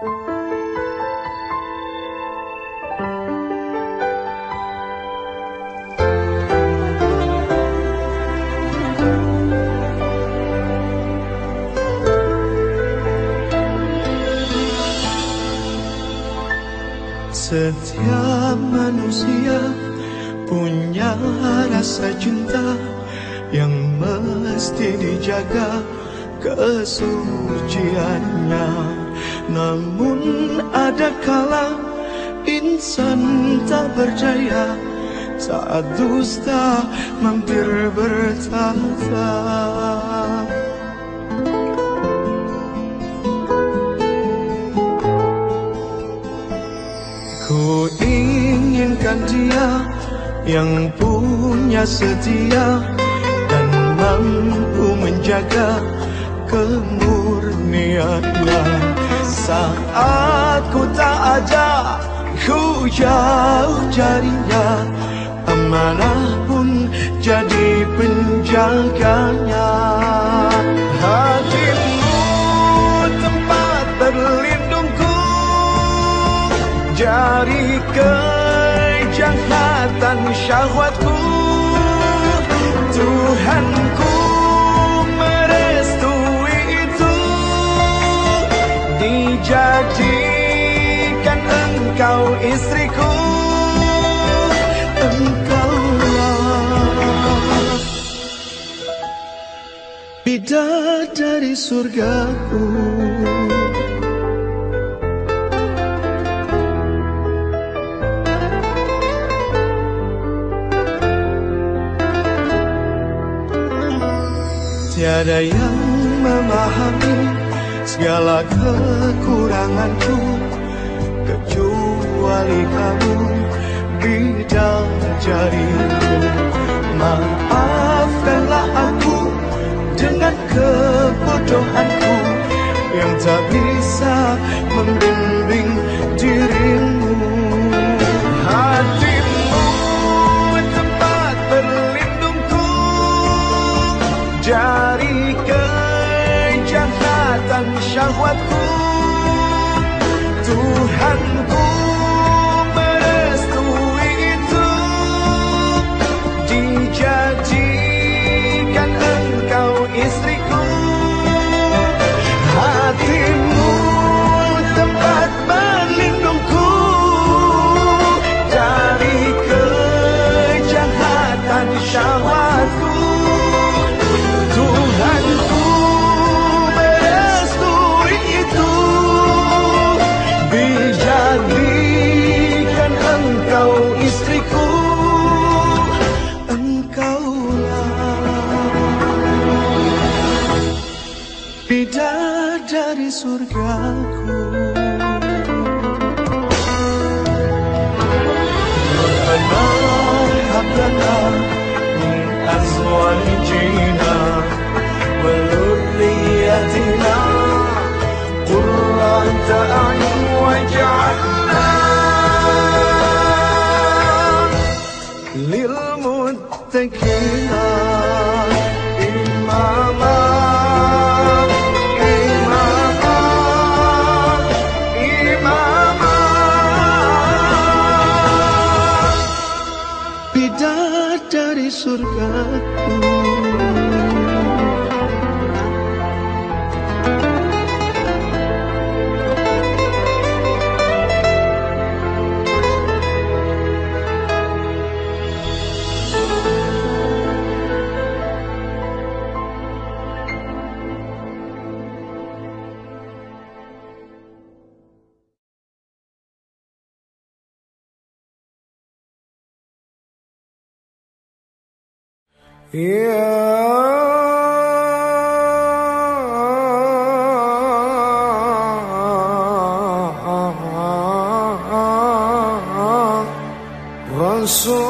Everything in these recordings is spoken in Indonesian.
Setiap manusia punya rasa cinta yang mesti dijaga kesuciannya. Namun ada kala insan tak berdaya saat dusta mampir bertata. Ku inginkan dia yang punya setia dan mampu menjaga kemurniannya saat ku tak ada ku jauh jarinya amanah pun jadi penjaganya. Hatimu tempat berlindungku. Dari kejahatan syahwatku istriku Engkaulah Bidadari surgaku. Tiada yang memahami segala kekuranganku Kecuali kamu bidang jariku Maafkanlah aku dengan kebodohanku Yang tak bisa membimbing dirimu. Hatimu tempat berlindungku dari kejahatan syahwatku. Tuhanku يا رسول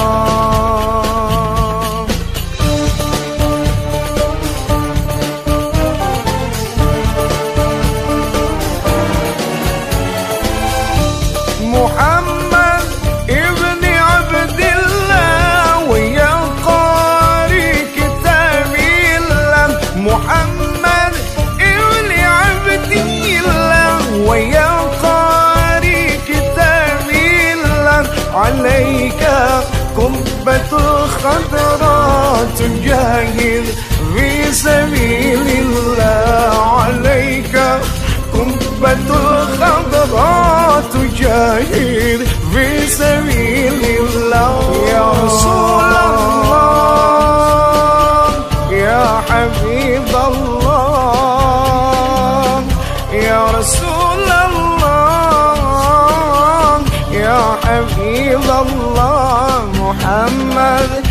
تجاهد في سبيل الله عليك. قبة الخضراء تجاهد في سبيل الله. يا رسول الله يا حبيب الله يا رسول الله يا حبيب الله محمد.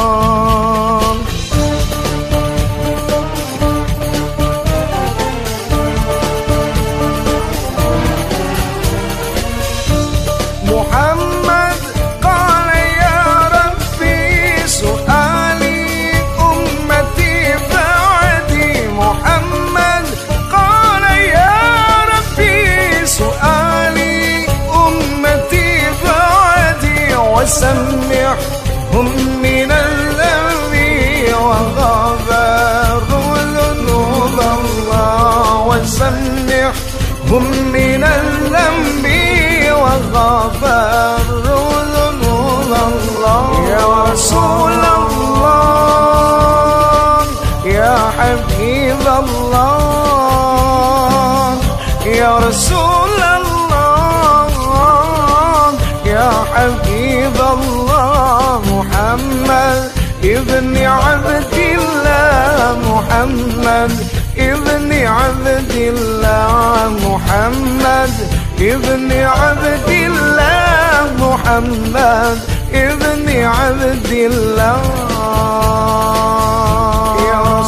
محمد ابن عبد الله محمد ابن عبد الله محمد ابن عبد الله. يا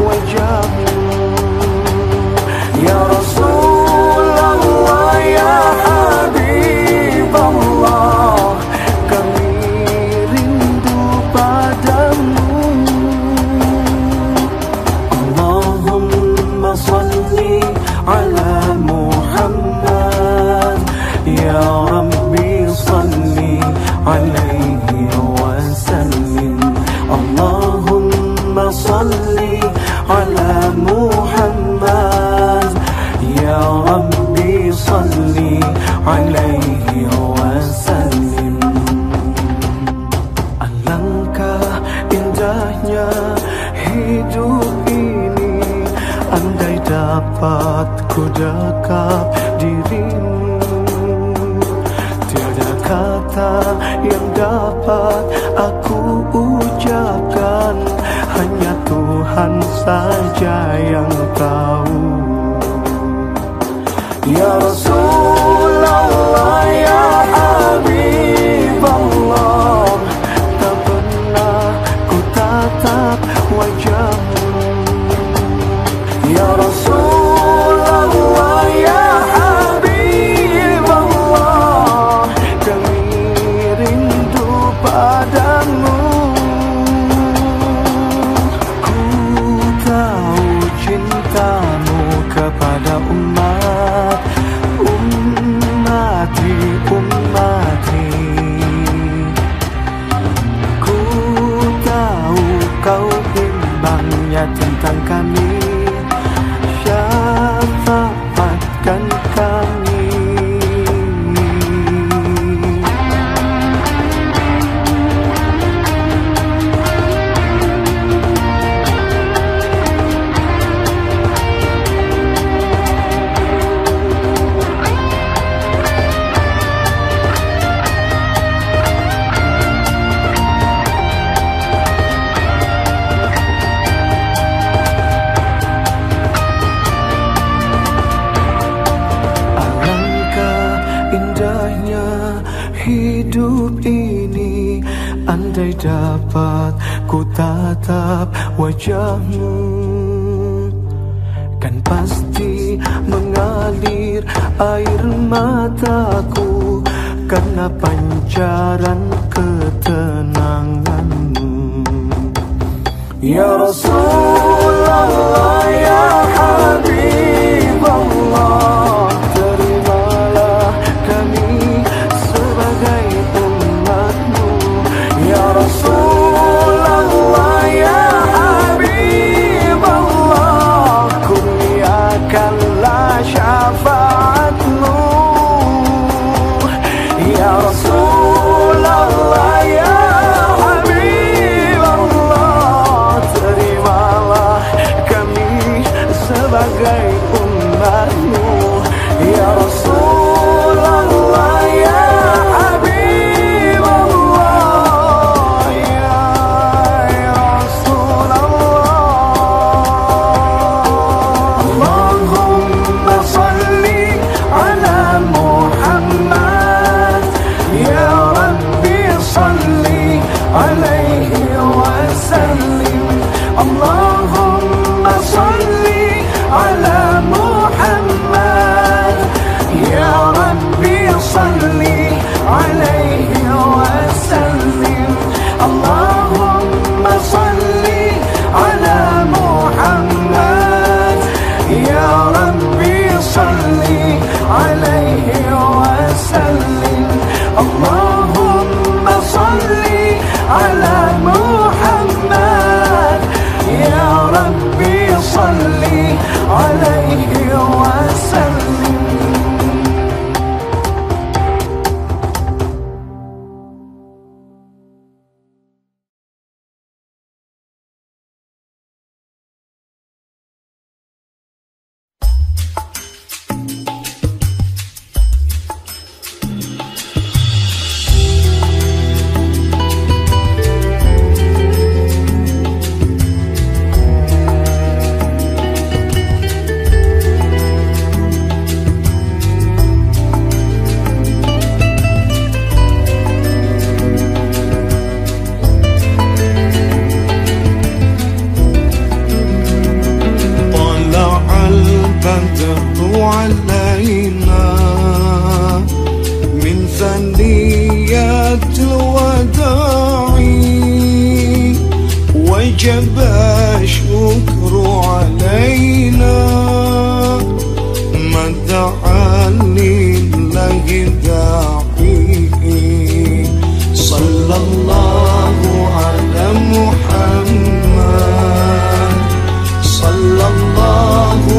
وجاب ku dekat dirimu. Tiada kata yang dapat aku ucapkan. Hanya Tuhan saja yang tahu. Ya Rasulullah ya Oh,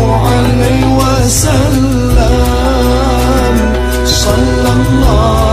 عليه وسلم. صلى الله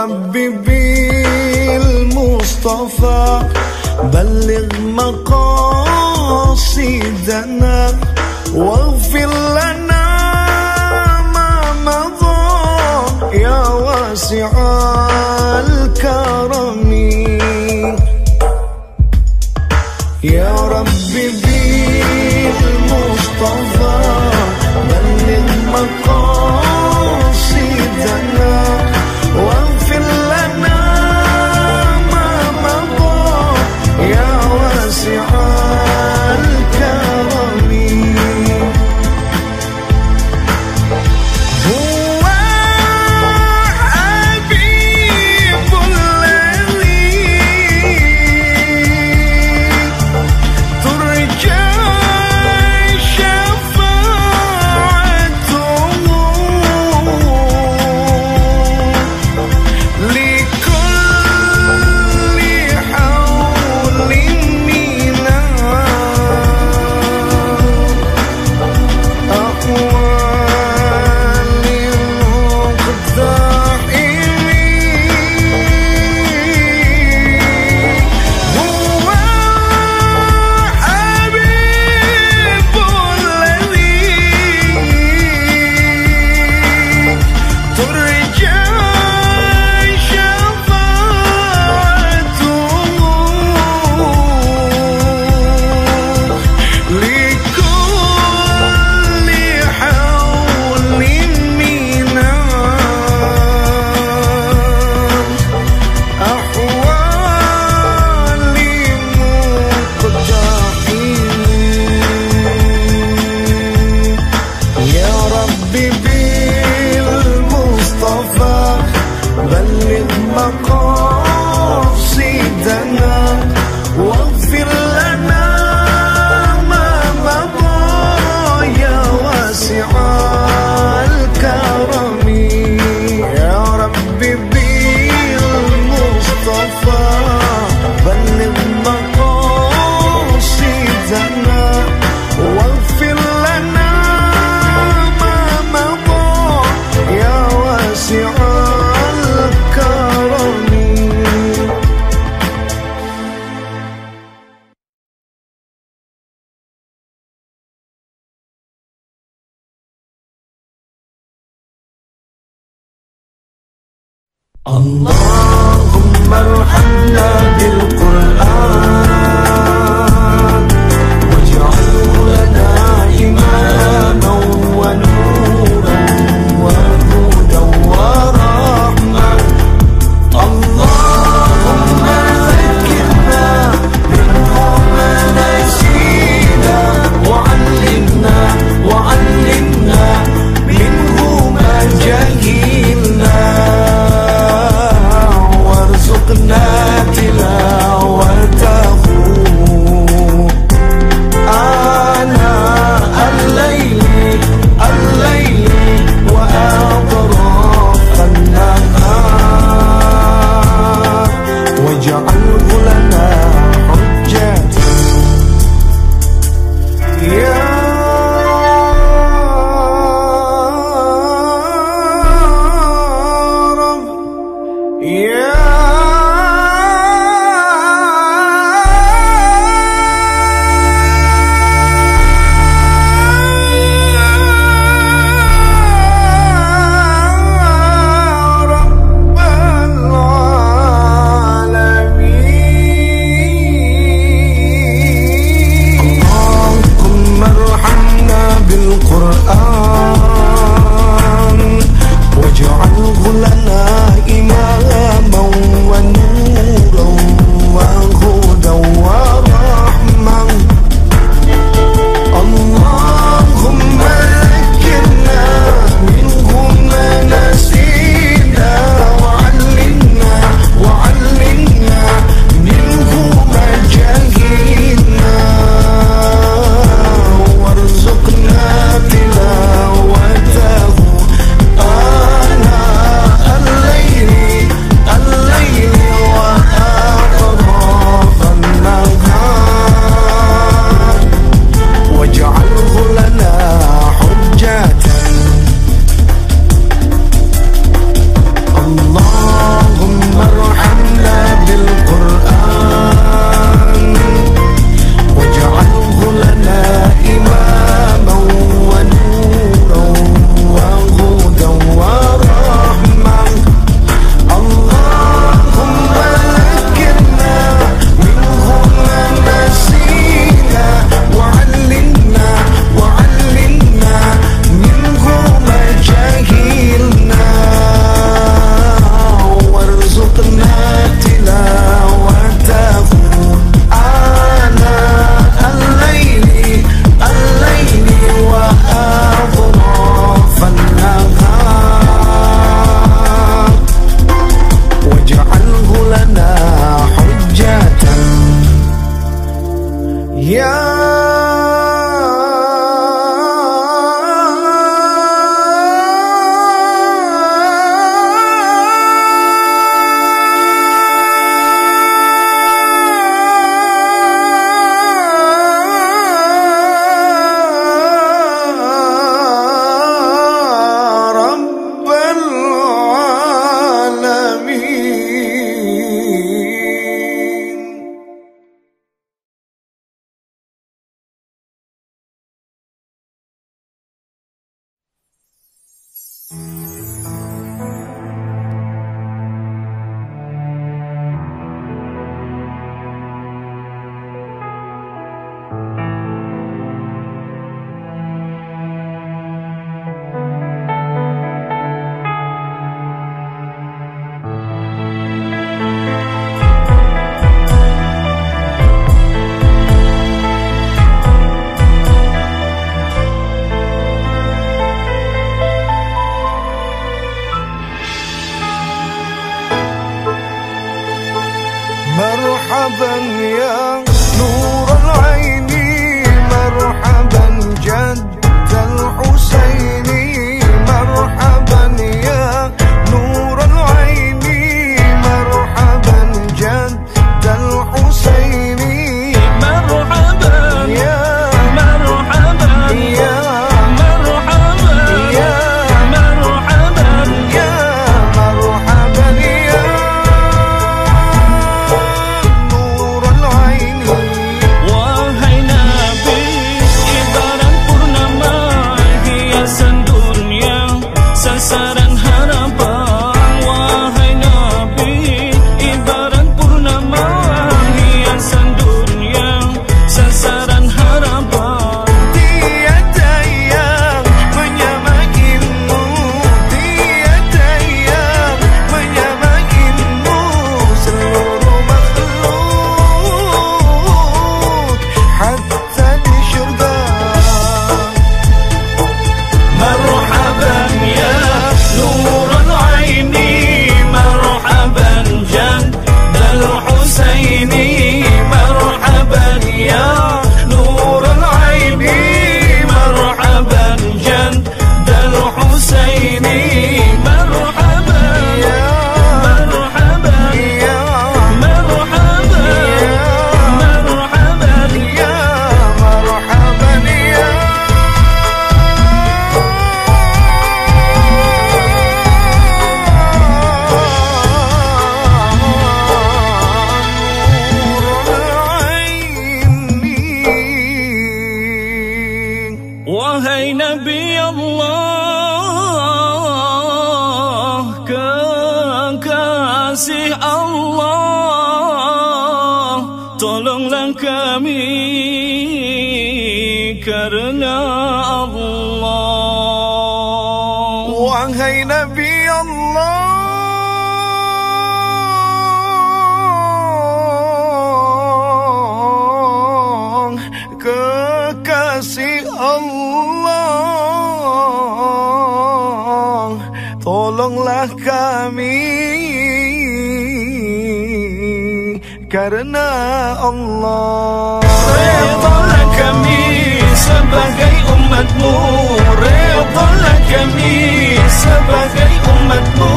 حبيبي بالمصطفى بلغ مقاصدنا واغفر لنا Allah सर kami karena Allah. Wahai Nabi Allah Kekasih Allah Tolonglah kami Karena Allah Redalah kami sebagai umatmu Redalah kami sebagai umatmu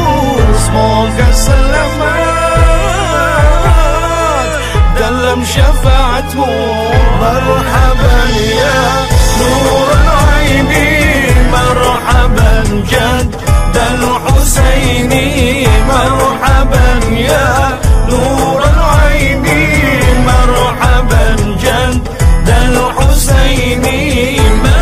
Semoga selamat dalam syafaatmu Marhaban ya نور العيب مرحبا جد الحسيني مرحبا يا نور Me.